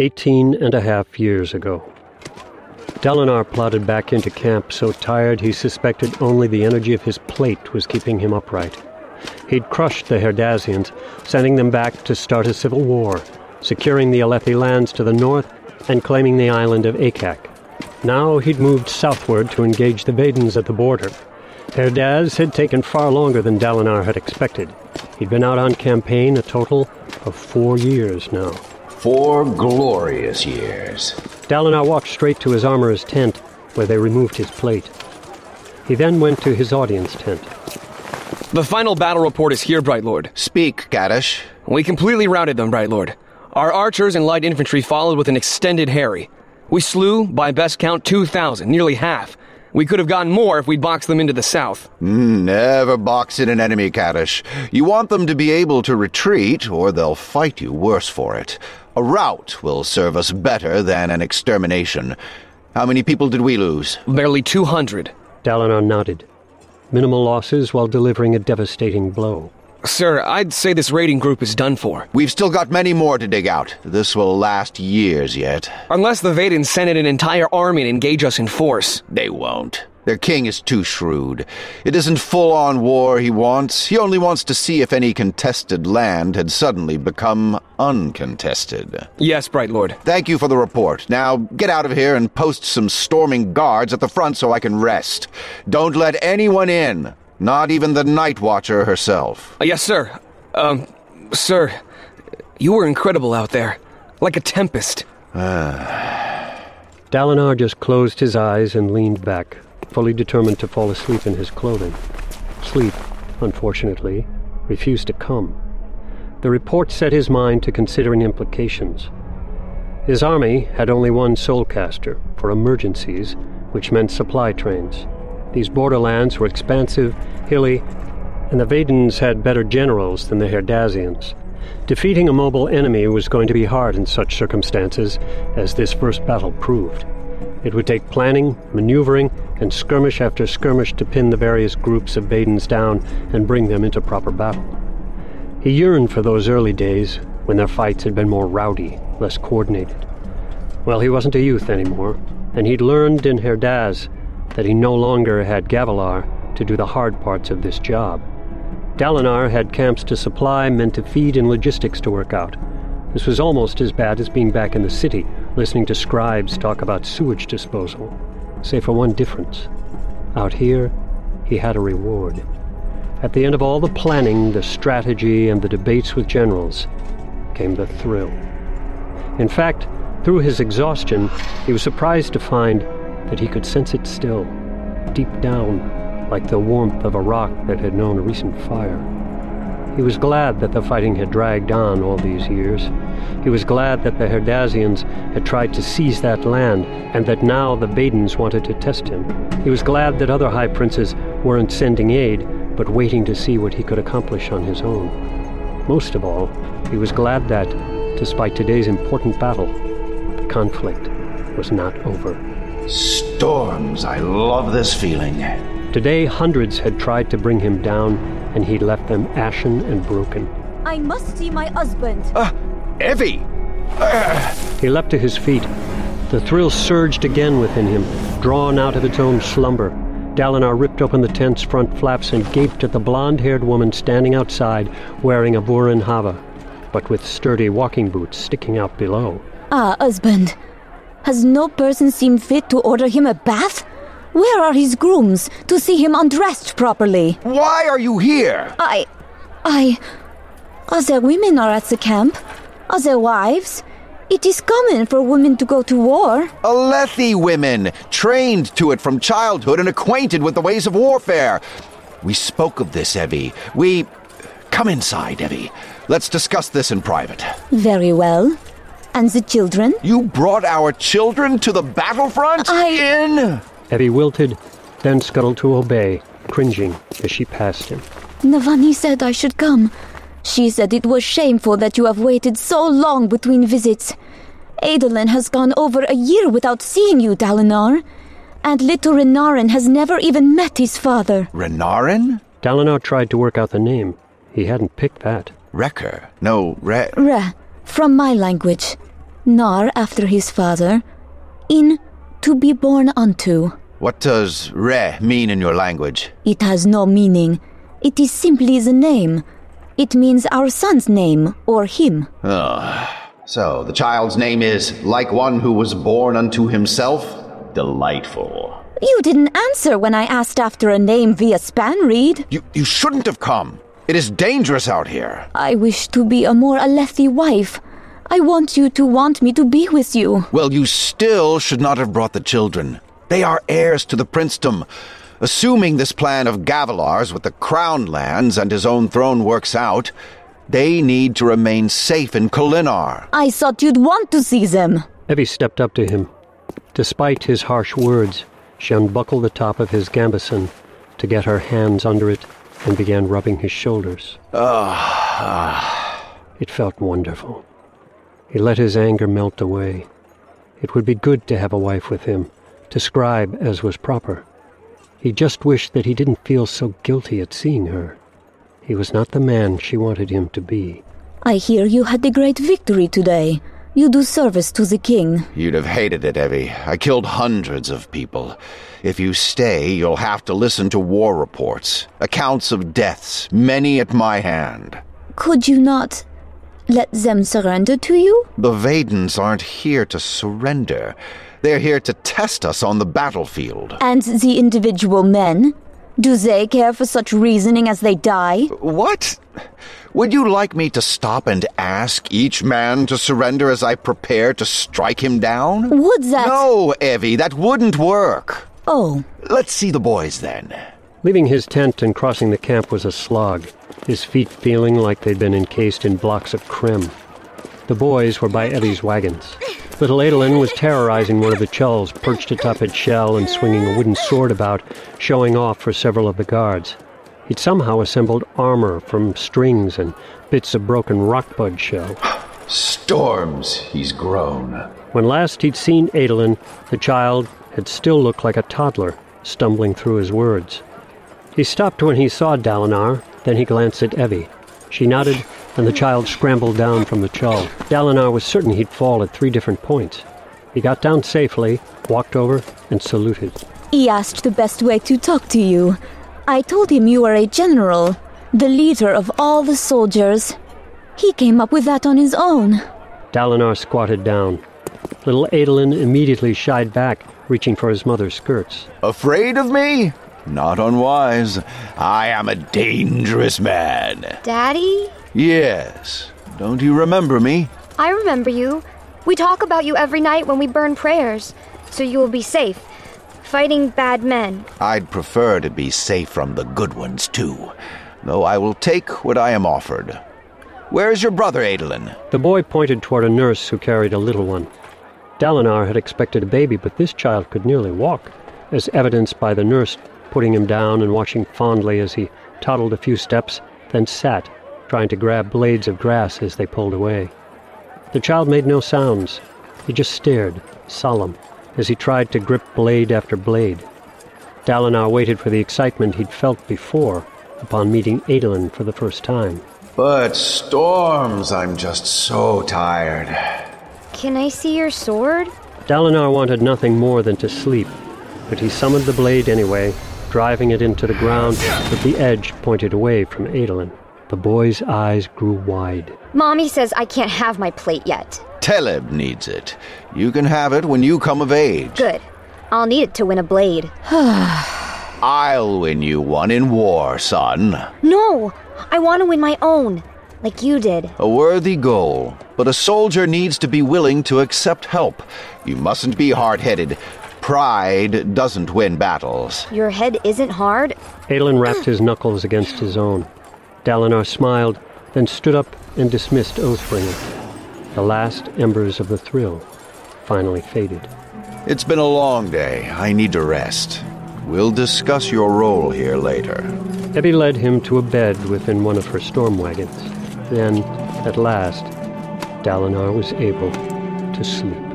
Eighteen and a half years ago. Dalinar plodded back into camp so tired he suspected only the energy of his plate was keeping him upright. He'd crushed the Herdazians, sending them back to start a civil war, securing the Alethi lands to the north and claiming the island of Akak. Now he'd moved southward to engage the Vedens at the border. Herdaz had taken far longer than Dalinar had expected. He'd been out on campaign a total of four years now. Four glorious years. Dalinar walked straight to his armorer's tent, where they removed his plate. He then went to his audience tent. The final battle report is here, Bright Lord. Speak, Kadash. We completely routed them, Bright Lord. Our archers and light infantry followed with an extended harry. We slew, by best count, 2,000, nearly half. We could have gotten more if we'd boxed them into the south. Mm, never box in an enemy, Kadash. You want them to be able to retreat, or they'll fight you worse for it. A rout will serve us better than an extermination. How many people did we lose? Barely 200. Dalinar nodded. Minimal losses while delivering a devastating blow. Sir, I'd say this raiding group is done for. We've still got many more to dig out. This will last years yet. Unless the Vedens send in an entire army and engage us in force. They won't. Their king is too shrewd. It isn't full on war he wants. He only wants to see if any contested land had suddenly become uncontested. Yes, Bright Lord. Thank you for the report. Now get out of here and post some storming guards at the front so I can rest. Don't let anyone in, not even the Night Watcher herself. Uh, yes, sir. Um, sir, you were incredible out there. Like a tempest. Dalinar just closed his eyes and leaned back, fully determined to fall asleep in his clothing. Sleep, unfortunately, refused to come. The report set his mind to considering implications. His army had only one soulcaster for emergencies, which meant supply trains. These borderlands were expansive, hilly, and the Vedens had better generals than the Herdazians. Defeating a mobile enemy was going to be hard in such circumstances, as this first battle proved. It would take planning, maneuvering, and skirmish after skirmish to pin the various groups of Vedens down and bring them into proper battle. He yearned for those early days when their fights had been more rowdy, less coordinated. Well, he wasn't a youth anymore, and he'd learned in Herdaz that he no longer had Gavilar to do the hard parts of this job. Dalinar had camps to supply, men to feed, and logistics to work out. This was almost as bad as being back in the city, listening to scribes talk about sewage disposal. Save for one difference. Out here, he had a reward. At the end of all the planning, the strategy, and the debates with generals, came the thrill. In fact, through his exhaustion, he was surprised to find that he could sense it still, deep down, like the warmth of a rock that had known a recent fire. He was glad that the fighting had dragged on all these years. He was glad that the Herdazians had tried to seize that land, and that now the Vedens wanted to test him. He was glad that other high princes weren't sending aid, but waiting to see what he could accomplish on his own. Most of all, he was glad that, despite today's important battle, the conflict was not over. Storms, I love this feeling. Today, hundreds had tried to bring him down, and he left them ashen and broken. I must see my husband. Ah, Evi! Uh. He leapt to his feet. The thrill surged again within him, drawn out of its own slumber. Dalinar ripped open the tent's front flaps and gaped at the blonde-haired woman standing outside, wearing a Burin Hava, but with sturdy walking boots sticking out below. Ah, husband. Has no person seen fit to order him a bath? Where are his grooms to see him undressed properly? Why are you here? I. I. Other women are at the camp. Other wives. It is common for women to go to war. Alethi women, trained to it from childhood and acquainted with the ways of warfare. We spoke of this, Evi. We. Come inside, Evi. Let's discuss this in private. Very well. And the children? You brought our children to the battlefront? I- In? Evi wilted, then scuttled to obey, cringing as she passed him. Navani said I should come. She said it was shameful that you have waited so long between visits. Adolin has gone over a year without seeing you, Dalinar. And little Renarin has never even met his father. Renarin? Dalinar tried to work out the name. He hadn't picked that. Wrecker. No, Re. Re, from my language. Nar after his father, in to be born unto. What does Re mean in your language? It has no meaning. It is simply the name. It means our son's name, or him. Ah, so, the child's name is like one who was born unto himself? Delightful. You didn't answer when I asked after a name via Spanreed. You, you shouldn't have come. It is dangerous out here. I wish to be a more Alethi wife. I want you to want me to be with you. Well, you still should not have brought the children. They are heirs to the princedom. Assuming this plan of Gavilar's with the crown lands and his own throne works out, they need to remain safe in Kholinar. I thought you'd want to see them. Evi stepped up to him. Despite his harsh words, she unbuckled the top of his gambeson to get her hands under it and began rubbing his shoulders. Ah It felt wonderful. He let his anger melt away. It would be good to have a wife with him, to scribe as was proper. He just wished that he didn't feel so guilty at seeing her. He was not the man she wanted him to be. I hear you had a great victory today. You do service to the king. You'd have hated it, Evi. I killed hundreds of people. If you stay, you'll have to listen to war reports, accounts of deaths, many at my hand. Could you not let them surrender to you? The Vedens aren't here to surrender. They're here to test us on the battlefield. And the individual men? Do they care for such reasoning as they die? What? Would you like me to stop and ask each man to surrender as I prepare to strike him down? Would that. No, Evi, that wouldn't work. Oh, Let's see the boys then. Leaving his tent and crossing the camp was a slog, his feet feeling like they'd been encased in blocks of crem. The boys were by Evi's wagons. Little Adolin was terrorizing one of the chulls, perched atop its shell and swinging a wooden sword about, showing off for several of the guards. He'd somehow assembled armor from strings and bits of broken rockbud shell. Storms, he's grown. When last he'd seen Adolin, the child had still looked like a toddler, stumbling through his words. He stopped when he saw Dalinar, then he glanced at Evi. She nodded, and the child scrambled down from the chull. Dalinar was certain he'd fall at three different points. He got down safely, walked over, and saluted. he asked the best way to talk to you. I told him you were a general, the leader of all the soldiers. He came up with that on his own. Dalinar squatted down. Little Adolin immediately shied back, reaching for his mother's skirts. Afraid of me? Not unwise. I am a dangerous man. Daddy? Yes. Don't you remember me? I remember you. We talk about you every night when we burn prayers, so you will be safe. Fighting bad men. I'd prefer to be safe from the good ones, too. Though I will take what I am offered. Where is your brother, Adolin? The boy pointed toward a nurse who carried a little one. Dalinar had expected a baby, but this child could nearly walk, as evidenced by the nurse putting him down and watching fondly as he toddled a few steps, then sat, trying to grab blades of grass as they pulled away. The child made no sounds. He just stared, solemn, as he tried to grip blade after blade. Dalinar waited for the excitement he'd felt before upon meeting Adolin for the first time. But storms, I'm just so tired. Can I see your sword? Dalinar wanted nothing more than to sleep, but he summoned the blade anyway, driving it into the ground with the edge pointed away from Adolin. The boy's eyes grew wide. Mommy says I can't have my plate yet. Teleb needs it. You can have it when you come of age. Good. I'll need it to win a blade. I'll win you one in war, son. No! I want to win my own, like you did. A worthy goal, but a soldier needs to be willing to accept help. You mustn't be hard headed. Pride doesn't win battles. Your head isn't hard? Adolin rapped his knuckles against his own. Dalinar smiled, then stood up and dismissed Oathbringer. The last embers of the thrill finally faded. It's been a long day. I need to rest. We'll discuss your role here later. Evi led him to a bed within one of her storm wagons. Then, at last, Dalinar was able to sleep.